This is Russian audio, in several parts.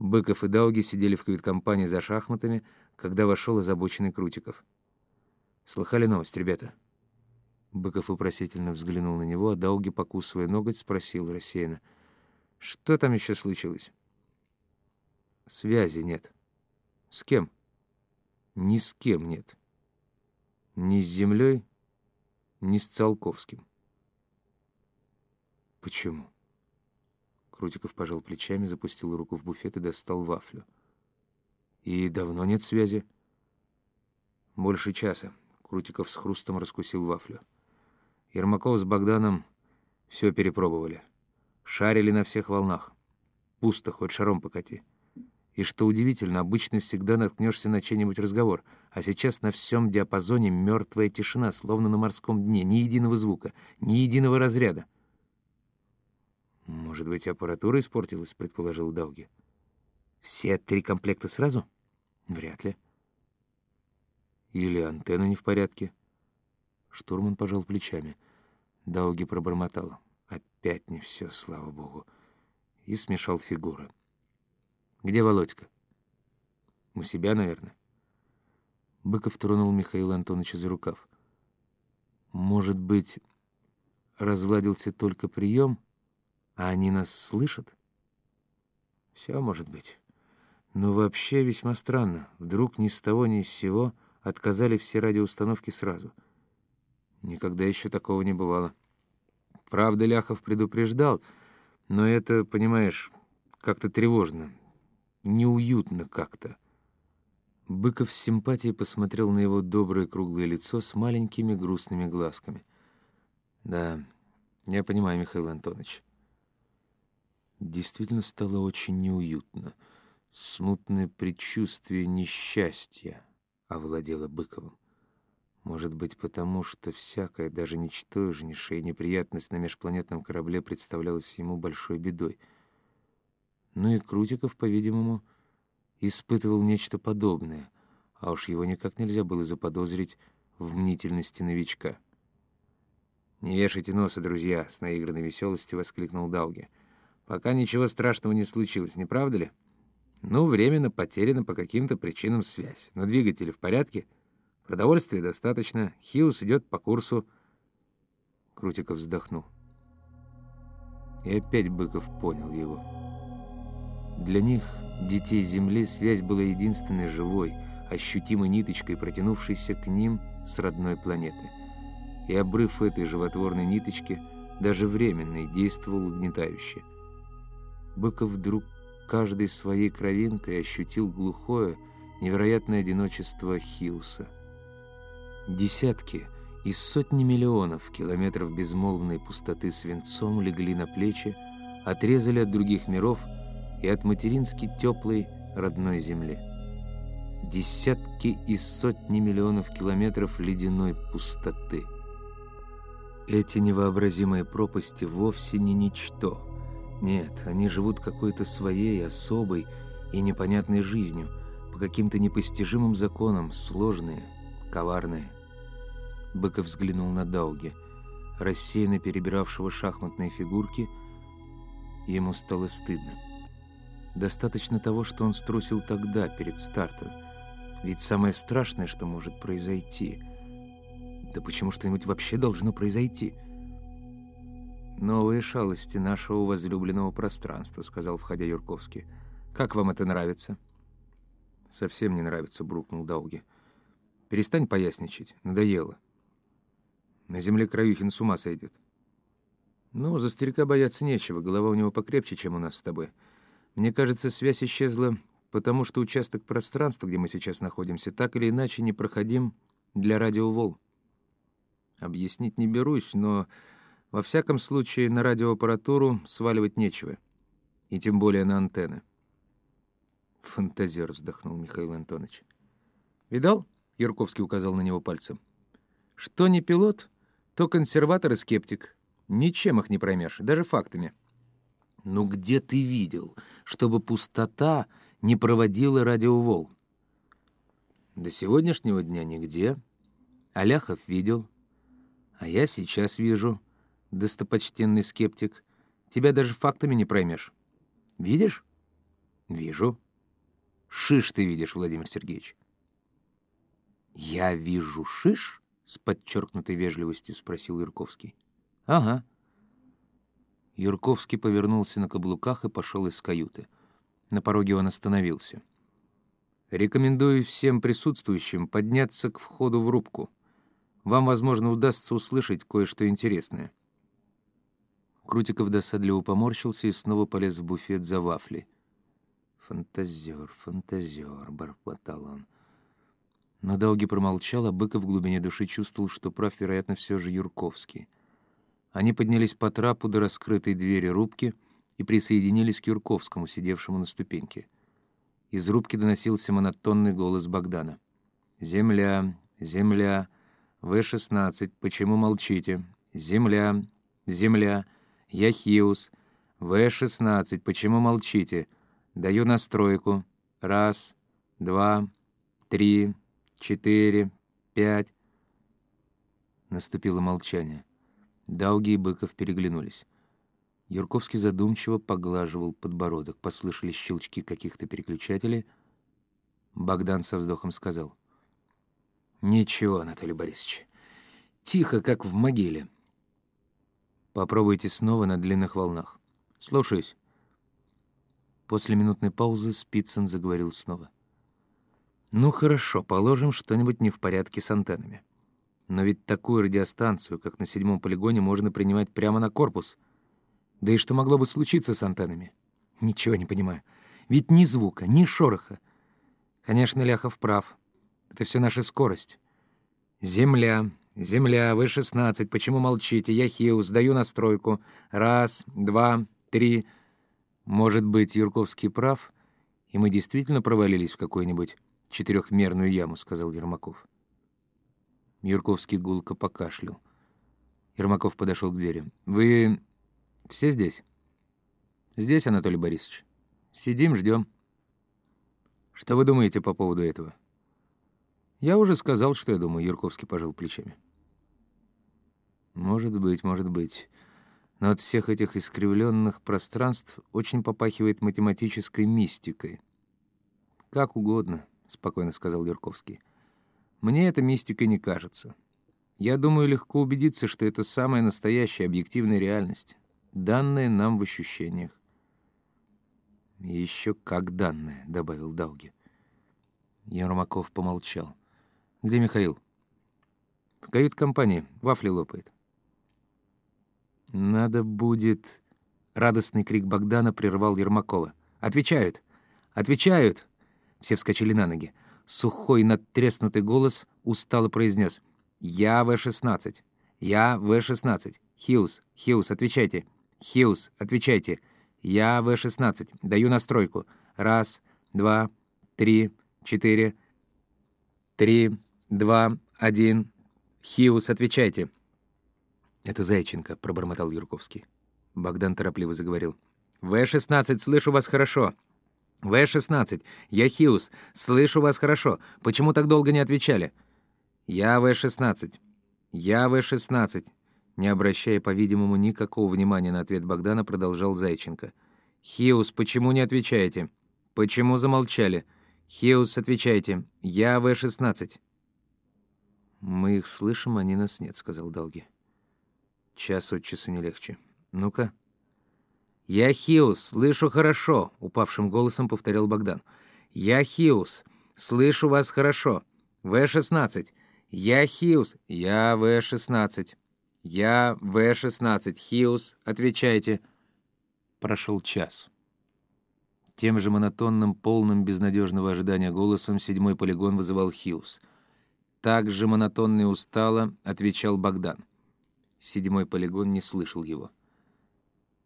Быков и Дауги сидели в кают-компании за шахматами, когда вошел озабоченный Крутиков. «Слыхали новость, ребята?» Быков вопросительно взглянул на него, а Дауги, покусывая ноготь, спросил рассеянно. «Что там еще случилось?» «Связи нет». «С кем?» «Ни с кем нет. Ни с землей, ни с Циолковским». «Почему?» Крутиков пожал плечами, запустил руку в буфет и достал вафлю. «И давно нет связи?» «Больше часа». Крутиков с хрустом раскусил вафлю. Ермаков с Богданом все перепробовали. Шарили на всех волнах. Пусто, хоть шаром покати. И что удивительно, обычно всегда наткнешься на чей-нибудь разговор, а сейчас на всем диапазоне мертвая тишина, словно на морском дне, ни единого звука, ни единого разряда. «Может быть, аппаратура испортилась», — предположил Дауги. «Все три комплекта сразу?» «Вряд ли». «Или антенна не в порядке?» Штурман пожал плечами. Дауги пробормотал. «Опять не все, слава богу». И смешал фигуры. «Где Володька?» «У себя, наверное». Быков тронул Михаила Антоновича за рукав. «Может быть, разладился только прием?» А они нас слышат? Все может быть. Но вообще весьма странно. Вдруг ни с того ни с сего отказали все радиоустановки сразу. Никогда еще такого не бывало. Правда, Ляхов предупреждал, но это, понимаешь, как-то тревожно, неуютно как-то. Быков с симпатией посмотрел на его доброе круглое лицо с маленькими грустными глазками. «Да, я понимаю, Михаил Антонович. Действительно стало очень неуютно. Смутное предчувствие несчастья овладело Быковым. Может быть, потому что всякая, даже ничтожнейшая неприятность на межпланетном корабле представлялась ему большой бедой. Ну и Крутиков, по-видимому, испытывал нечто подобное, а уж его никак нельзя было заподозрить в мнительности новичка. «Не вешайте носа, друзья!» — с наигранной веселостью воскликнул Дауги — Пока ничего страшного не случилось, не правда ли? Ну, временно потеряна по каким-то причинам связь. Но двигатели в порядке, продовольствия достаточно, Хиус идет по курсу. Крутиков вздохнул. И опять Быков понял его. Для них, детей Земли, связь была единственной живой, ощутимой ниточкой, протянувшейся к ним с родной планеты. И обрыв этой животворной ниточки, даже временной, действовал угнетающе. Быков вдруг каждой своей кровинкой ощутил глухое, невероятное одиночество Хиуса. Десятки из сотни миллионов километров безмолвной пустоты свинцом легли на плечи, отрезали от других миров и от матерински теплой родной земли. Десятки из сотни миллионов километров ледяной пустоты. Эти невообразимые пропасти вовсе не ничто — нет, они живут какой-то своей, особой и непонятной жизнью, по каким-то непостижимым законам, сложные, коварные. Быков взглянул на Дауги, рассеянно перебиравшего шахматные фигурки. Ему стало стыдно. Достаточно того, что он струсил тогда, перед стартом. Ведь самое страшное, что может произойти... Да почему что-нибудь вообще должно произойти — «Новые шалости нашего возлюбленного пространства», — сказал, входя Юрковский. «Как вам это нравится?» «Совсем не нравится», — брукнул Дауги. «Перестань поясничать. Надоело. На земле Краюхин с ума сойдет». «Ну, за старика бояться нечего. Голова у него покрепче, чем у нас с тобой. Мне кажется, связь исчезла, потому что участок пространства, где мы сейчас находимся, так или иначе непроходим для радиоволн. Объяснить не берусь, но во всяком случае, на радиоаппаратуру сваливать нечего. И тем более на антенны. Фантазер вздохнул Михаил Антонович. «Видал?» — Ярковский указал на него пальцем. «Что не пилот, то консерватор и скептик. Ничем их не проймешь, даже фактами». «Ну где ты видел, чтобы пустота не проводила радиоволн?» «До сегодняшнего дня нигде. Аляхов видел. А я сейчас вижу» достопочтенный скептик. Тебя даже фактами не проймешь. Видишь? «Вижу». «Шиш ты видишь, Владимир Сергеевич». «Я вижу шиш?» — с подчеркнутой вежливостью спросил Юрковский. «Ага». Юрковский повернулся на каблуках и пошел из каюты. На пороге он остановился. «Рекомендую всем присутствующим подняться к входу в рубку. Вам, возможно, удастся услышать кое-что интересное». Крутиков досадливо поморщился и снова полез в буфет за вафли. «Фантазер, фантазер», — бормотал он. Но Дауги промолчал, а Быков в глубине души чувствовал, что прав, вероятно, все же Юрковский. Они поднялись по трапу до раскрытой двери рубки и присоединились к Юрковскому, сидевшему на ступеньке. Из рубки доносился монотонный голос Богдана. «Земля, земля, В-16, почему молчите? Земля, земля, я Хиус, В-16, почему молчите? Даю настройку. Раз, два, три, четыре, пять». Наступило молчание. Дауги и Быков переглянулись. Юрковский задумчиво поглаживал подбородок. Послышались щелчки каких-то переключателей. Богдан со вздохом сказал. «Ничего, Анатолий Борисович. Тихо, как в могиле. Попробуйте снова на длинных волнах. Слушаюсь». После минутной паузы Спицын заговорил снова. «Ну хорошо, положим, что-нибудь не в порядке с антеннами. Но ведь такую радиостанцию, как на седьмом полигоне, можно принимать прямо на корпус. Да и что могло бы случиться с антеннами? Ничего не понимаю. Ведь ни звука, ни шороха. Конечно, Ляхов прав. Это все наша скорость. Земля, земля, вы 16, почему молчите? Я Хиус, даю настройку. Раз, два, три. Может быть, Юрковский прав, и мы действительно провалились в какую-нибудь четырехмерную яму, сказал Ермаков. Юрковский гулко покашлял. Ермаков подошел к двери. «Вы все здесь?» «Здесь, Анатолий Борисович. Сидим, ждем. Что вы думаете по поводу этого?» «Я уже сказал, что я думаю», — Юрковский пожал плечами. «Может быть, может быть. Но от всех этих искривленных пространств очень попахивает математической мистикой». «Как угодно», — спокойно сказал Юрковский. Мне эта мистика не кажется. Я думаю, легко убедиться, что это самая настоящая объективная реальность, данная нам в ощущениях. «Еще как данная», — добавил Дауги. Ермаков помолчал. «Где Михаил?» «В кают-компании. Вафли лопает». «Надо будет...» Радостный крик Богдана прервал Ермакова. «Отвечают! Отвечают!» Все вскочили на ноги. Сухой надтреснутый голос устало произнес. «Я В-16. Я В-16. Хьюз, Хьюз, отвечайте. Хьюз, отвечайте. Я В-16. Даю настройку. Раз, два, три, четыре. Три, два, один. Хьюз, отвечайте». «Это Зайченко», — пробормотал Юрковский. Богдан торопливо заговорил. «В-16, слышу вас хорошо. «В-16, я Хиус. Слышу вас хорошо. Почему так долго не отвечали?» «Я В-16. Я В-16». Не обращая, по-видимому, никакого внимания на ответ Богдана, продолжал Зайченко. «Хиус, почему не отвечаете? Почему замолчали? Хиус, отвечайте. Я В-16». «Мы их слышим, они нас нет», — сказал Долги. «Час от часу не легче. Ну-ка». «Я Хиус, слышу хорошо», — упавшим голосом повторил Богдан. «Я Хиус, слышу вас хорошо. В-16. Я Хиус, я В-16. Я В-16. Хиус, отвечайте». Прошел час. Тем же монотонным, полным безнадежного ожидания голосом седьмой полигон вызывал Хиус. Так же монотонно и устало отвечал Богдан. Седьмой полигон не слышал его.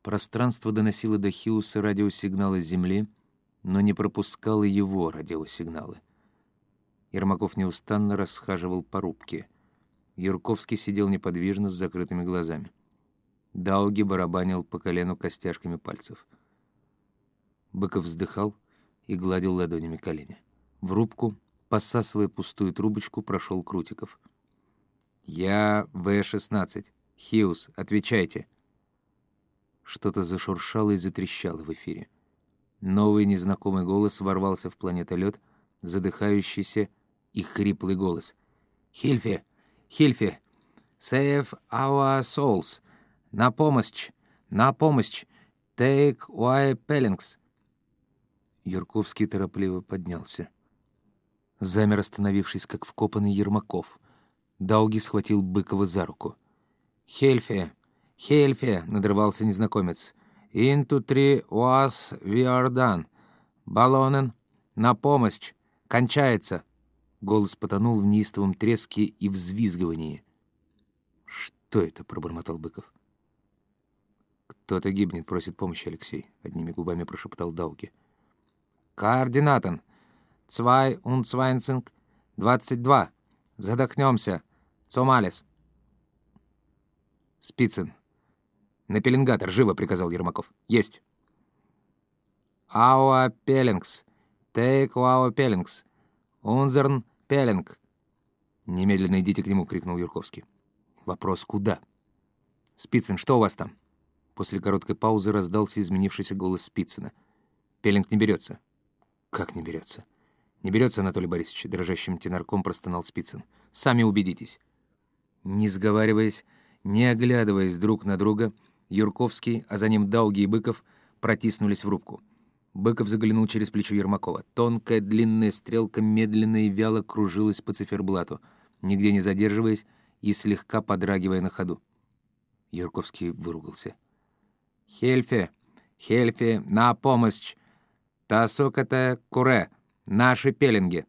Пространство доносило до Хиуса радиосигналы Земли, но не пропускало его радиосигналы. Ермаков неустанно расхаживал по рубке. Юрковский сидел неподвижно с закрытыми глазами. Дауги барабанил по колену костяшками пальцев. Быков вздыхал и гладил ладонями колени. В рубку, посасывая пустую трубочку, прошел Крутиков. «Я В-16. Хиус, отвечайте!» Что-то зашуршало и затрещало в эфире. Новый незнакомый голос ворвался в планетолет, задыхающийся и хриплый голос. «Хильфи! Хильфи! Save our souls! На помощь! На помощь! Take why Pellings!» Юрковский торопливо поднялся. Замер, остановившись, как вкопанный Ермаков. Дауги схватил Быкова за руку. «Хельфи! Хельфи!» — надрывался незнакомец. «Into three was we are done. Баллонен! На помощь! Кончается!» Голос потонул в неистовом треске и взвизгивании. «Что это?» — пробормотал Быков. «Кто-то гибнет, просит помощи, Алексей», — одними губами прошептал Дауги. «Координатон! Цвай und Свайнцинг, 22. Задохнемся. Цомалис!» «Спицын!» «На пеленгатор, живо!» — приказал Ермаков. «Есть!» «Ауа пеленгс! Тейк ауа пеленгс! Унзерн пеленг!» «Немедленно идите к нему!» — крикнул Юрковский. «Вопрос куда?» «Спицын, что у вас там?» После короткой паузы раздался изменившийся голос Спицына. «Пеленг не берется». «Как не берется?» «Не берется, Анатолий Борисович», — дрожащим тенарком простонал Спицын. «Сами убедитесь». Не сговариваясь, не оглядываясь друг на друга, Юрковский, а за ним Дауги и Быков протиснулись в рубку. Быков заглянул через плечо Ермакова. Тонкая длинная стрелка медленно и вяло кружилась по циферблату, нигде не задерживаясь и слегка подрагивая на ходу. Юрковский выругался. «Хельфе! Хельфе! На помощь! Тасоката куре! Наши пеленги!»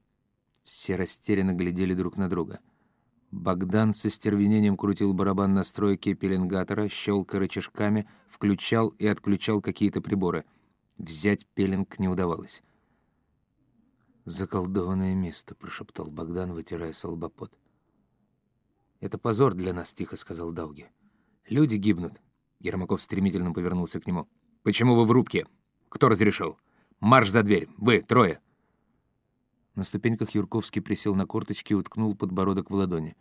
Все растерянно глядели друг на друга. Богдан со стервенением крутил барабан настройки пеленгатора, щелкая рычажками, включал и отключал какие-то приборы. Взять пеленг не удавалось. «Заколдованное место», — прошептал Богдан, вытирая солбопот. «Это позор для нас», — тихо сказал Дауги. «Люди гибнут». Ермаков стремительно повернулся к нему. «Почему вы в рубке? Кто разрешил? Марш за дверь! Вы, трое!» На ступеньках Юрковский присел на корточки и уткнул подбородок в ладони.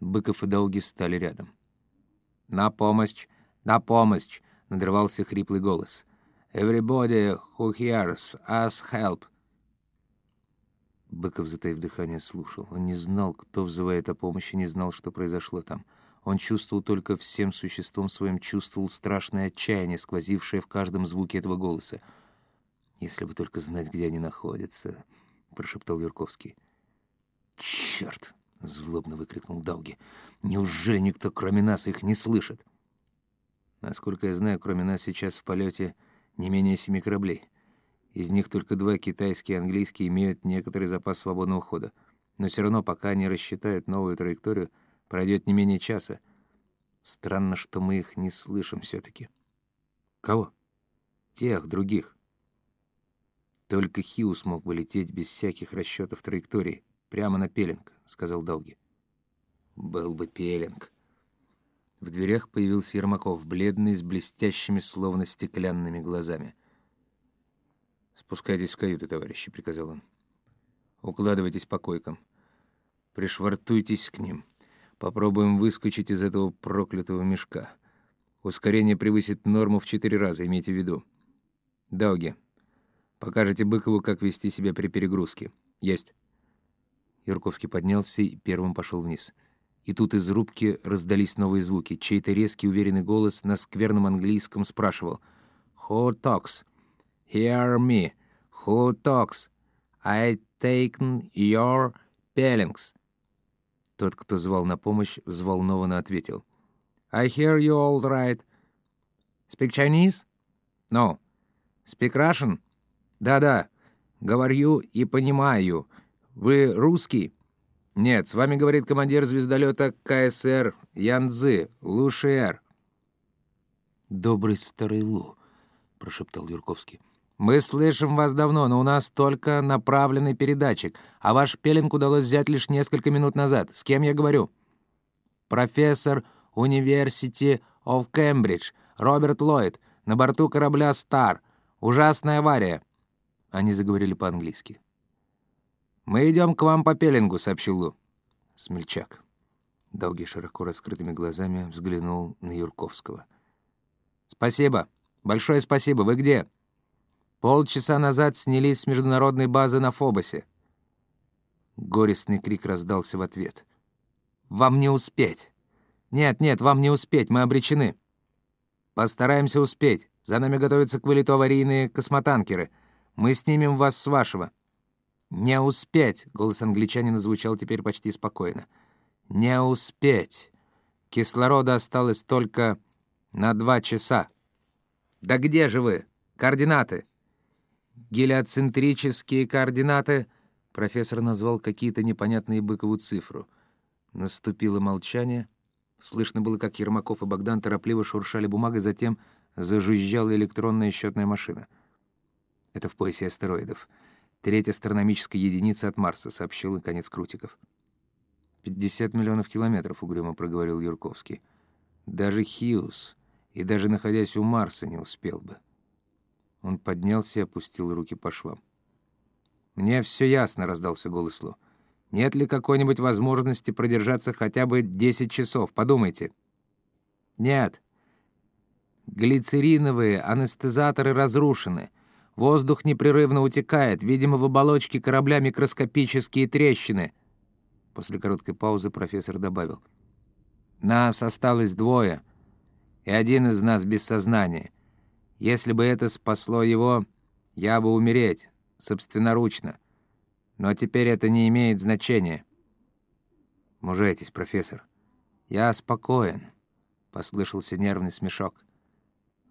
Быков и Дауги стали рядом. «На помощь! На помощь!» — надрывался хриплый голос. «Everybody who hears us help!» Быков, затаив дыхание, слушал. Он не знал, кто взывает о помощи, не знал, что произошло там. Он чувствовал только всем существом своим, чувствовал страшное отчаяние, сквозившее в каждом звуке этого голоса. «Если бы только знать, где они находятся», — прошептал Юрковский. «Черт!» — злобно выкрикнул Дауги. «Неужели никто, кроме нас, их не слышит?» «Насколько я знаю, кроме нас сейчас в полете не менее семи кораблей. Из них только два, китайские и английские, имеют некоторый запас свободного хода. Но все равно, пока они рассчитают новую траекторию, пройдет не менее часа. Странно, что мы их не слышим все-таки. Кого? Тех, других. Только Хиу смог бы лететь без всяких расчетов траектории, прямо на Пеленг, сказал Долги. Был бы Пеленг. В дверях появился Ермаков, бледный, с блестящими, словно стеклянными глазами. «Спускайтесь в каюты, товарищи», — приказал он. «Укладывайтесь по койкам. Пришвартуйтесь к ним. Попробуем выскочить из этого проклятого мешка. Ускорение превысит норму в четыре раза, имейте в виду. Дауги, покажете Быкову, как вести себя при перегрузке. Есть». Юрковский поднялся и первым пошел вниз. И тут из рубки раздались новые звуки. Чей-то резкий, уверенный голос на скверном английском спрашивал «Who talks?» Hear me. Who talks? I taken your peelings. Тот, кто звал на помощь, взволнованно ответил. I hear you all right. Speak Chinese? No. Speak Russian? Да-да. Говорю и понимаю. Вы русский? Нет, с вами говорит командир звездолета КСР Янцзы, Лушиэр. Добрый старый Лу, прошептал Юрковский. «Мы слышим вас давно, но у нас только направленный передатчик, а ваш пеленг удалось взять лишь несколько минут назад. С кем я говорю?» «Профессор Университи of Кембридж, Роберт Ллойд, на борту корабля «Стар». Ужасная авария». Они заговорили по-английски. «Мы идем к вам по пеленгу», — сообщил Лу. Смельчак. Долгий широко раскрытыми глазами взглянул на Юрковского. «Спасибо. Большое спасибо. Вы где?» Полчаса назад снялись с международной базы на Фобосе. Горестный крик раздался в ответ. «Вам не успеть! Нет, нет, вам не успеть, мы обречены!» «Постараемся успеть. За нами готовятся к вылету аварийные космотанкеры. Мы снимем вас с вашего». «Не успеть!» — голос англичанина звучал теперь почти спокойно. «Не успеть! Кислорода осталось только на два часа». «Да где же вы? Координаты?» «Гелиоцентрические координаты...» Профессор назвал какие-то непонятные Быкову цифру. Наступило молчание. Слышно было, как Ермаков и Богдан торопливо шуршали бумагой, затем зажужжала электронная счетная машина. «Это в поясе астероидов. Третья астрономическая единица от Марса», — сообщил наконец Крутиков. «Пятьдесят миллионов километров», — угрюмо проговорил Юрковский. «Даже Хьюз, и даже находясь у Марса, не успел бы». Он поднялся и опустил руки по швам. «Мне все ясно», — раздался голос Лу. «Нет ли какой-нибудь возможности продержаться хотя бы десять часов? Подумайте». «Нет», Глицериновые анестезаторы разрушены. Воздух непрерывно утекает. Видимо, в оболочке корабля микроскопические трещины. После короткой паузы профессор добавил. «Нас осталось двое, и один из нас без сознания. Если бы это спасло его, я бы умереть, собственноручно. Но теперь это не имеет значения». «Мужайтесь, профессор». «Я спокоен», — послышался нервный смешок.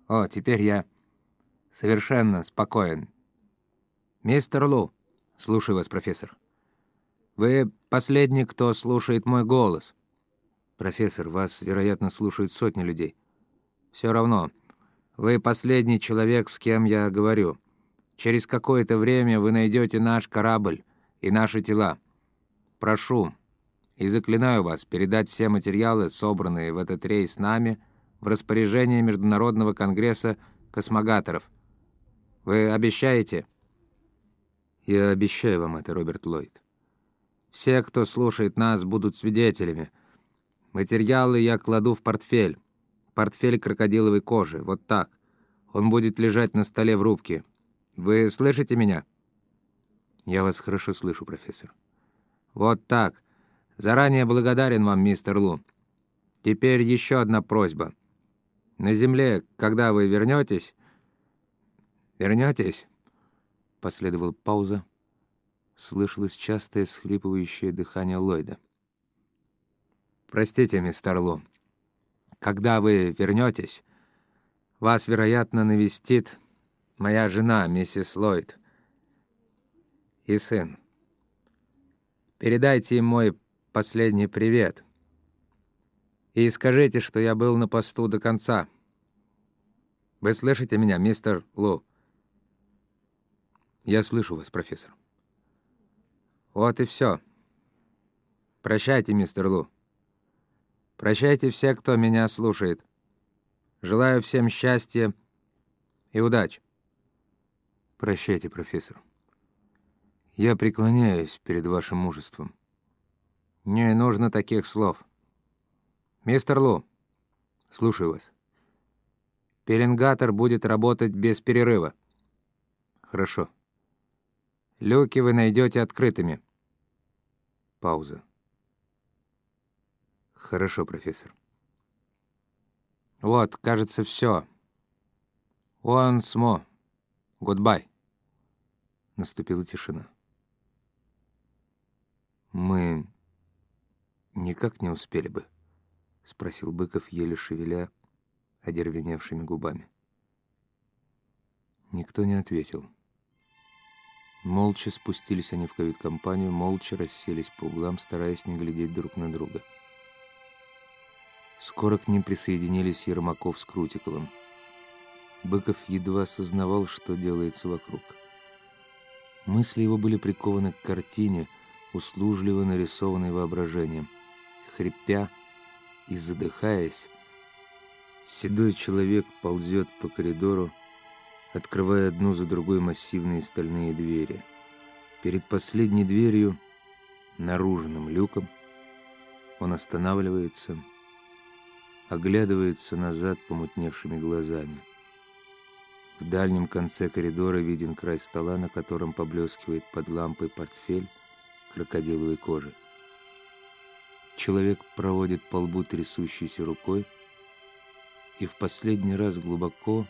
О, теперь я совершенно спокоен. Мистер Лу, слушаю вас, профессор. Вы последний, кто слушает мой голос. Профессор, вас, вероятно, слушают сотни людей. Все равно. Вы последний человек, с кем я говорю. Через какое-то время вы найдете наш корабль и наши тела. Прошу и заклинаю вас передать все материалы, собранные в этот рейс нами, в распоряжение Международного конгресса космогаторов. Вы обещаете?» «Я обещаю вам это, Роберт Ллойд. Все, кто слушает нас, будут свидетелями. Материалы я кладу в портфель. Портфель крокодиловой кожи. Вот так. Он будет лежать на столе в рубке. Вы слышите меня?» «Я вас хорошо слышу, профессор». «Вот так. Заранее благодарен вам, мистер Лу. Теперь еще одна просьба. На земле, когда вы вернетесь...» «Вернетесь?» Последовала пауза. Слышалось частое всхлипывающее дыхание Ллойда. «Простите, мистер Лу, когда вы вернетесь, вас, вероятно, навестит моя жена, миссис Ллойд, и сын. Передайте им мой последний привет» и скажите, что я был на посту до конца. Вы слышите меня, мистер Лу?» «Я слышу вас, профессор». «Вот и все. Прощайте, мистер Лу. Прощайте все, кто меня слушает. Желаю всем счастья и удачи». «Прощайте, профессор. Я преклоняюсь перед вашим мужеством». «Не нужно таких слов». «Мистер Лу, слушаю вас. Пеленгатор будет работать без перерыва». «Хорошо. Люки вы найдете открытыми». Пауза. «Хорошо, профессор». «Вот, кажется, все. Once more. Goodbye». Наступила тишина. «Мы никак не успели бы». — спросил Быков, еле шевеля одервеневшими губами. Никто не ответил. Молча спустились они в кают-компанию, молча расселись по углам, стараясь не глядеть друг на друга. Скоро к ним присоединились Ермаков с Крутиковым. Быков едва осознавал, что делается вокруг. Мысли его были прикованы к картине, услужливо нарисованной воображением. Хрипя, и задыхаясь, седой человек ползет по коридору, открывая одну за другой массивные стальные двери. Перед последней дверью, наружным люком, он останавливается, оглядывается назад помутневшими глазами. В дальнем конце коридора виден край стола, на котором поблескивает под лампой портфель крокодиловой кожи. Человек проводит по лбу трясущейся рукой и в последний раз глубоко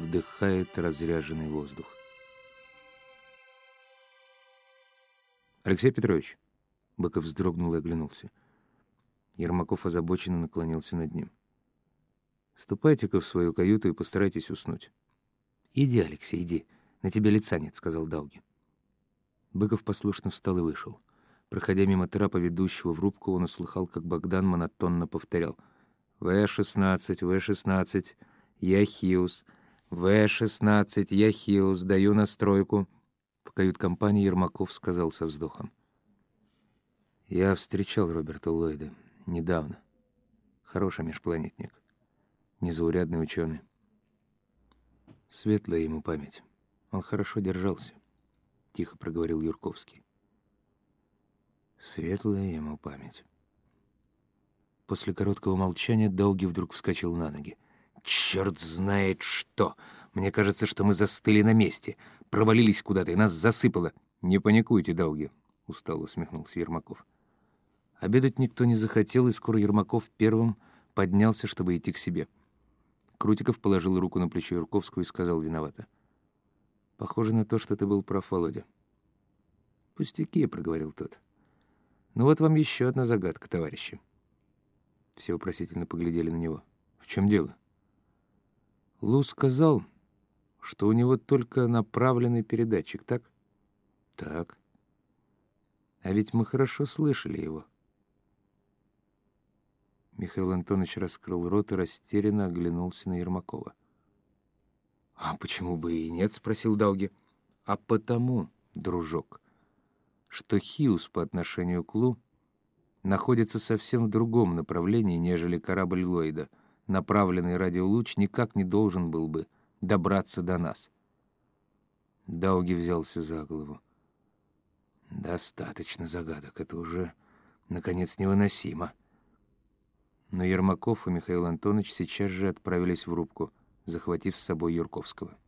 вдыхает разряженный воздух. «Алексей Петрович!» Быков вздрогнул и оглянулся. Ермаков озабоченно наклонился над ним. «Ступайте-ка в свою каюту и постарайтесь уснуть». «Иди, Алексей, иди. На тебя лица нет», — сказал Дауги. Быков послушно встал и вышел. Проходя мимо трапа, ведущего в рубку, он услыхал, как Богдан монотонно повторял. «В-16, В-16, я Хиус. В-16, я Хиус, даю настройку». В кают-компании Ермаков сказал со вздохом. «Я встречал Роберта Ллойда недавно. Хороший межпланетник. Незаурядный ученый. Светлая ему память. Он хорошо держался», — тихо проговорил Юрковский. Светлая ему память. После короткого молчания Долги вдруг вскочил на ноги. «Черт знает что! Мне кажется, что мы застыли на месте, провалились куда-то, и нас засыпало». «Не паникуйте, Долги», — устало усмехнулся Ермаков. Обедать никто не захотел, и скоро Ермаков первым поднялся, чтобы идти к себе. Крутиков положил руку на плечо Юрковского и сказал виновато. «Похоже на то, что ты был прав, Володя». «Пустяки», — проговорил тот. Ну вот вам еще одна загадка, товарищи. Все вопросительно поглядели на него. В чем дело? Лу сказал, что у него только направленный передатчик, так? Так. А ведь мы хорошо слышали его. Михаил Антонович раскрыл рот и растерянно оглянулся на Ермакова. «А почему бы и нет?» — спросил Дауги. «А потому, дружок, что Хиус по отношению к Лу находится совсем в другом направлении, нежели корабль Ллойда. Направленный радиолуч никак не должен был бы добраться до нас. Дауги взялся за голову. Достаточно загадок, это уже, наконец, невыносимо. Но Ермаков и Михаил Антонович сейчас же отправились в рубку, захватив с собой Юрковского.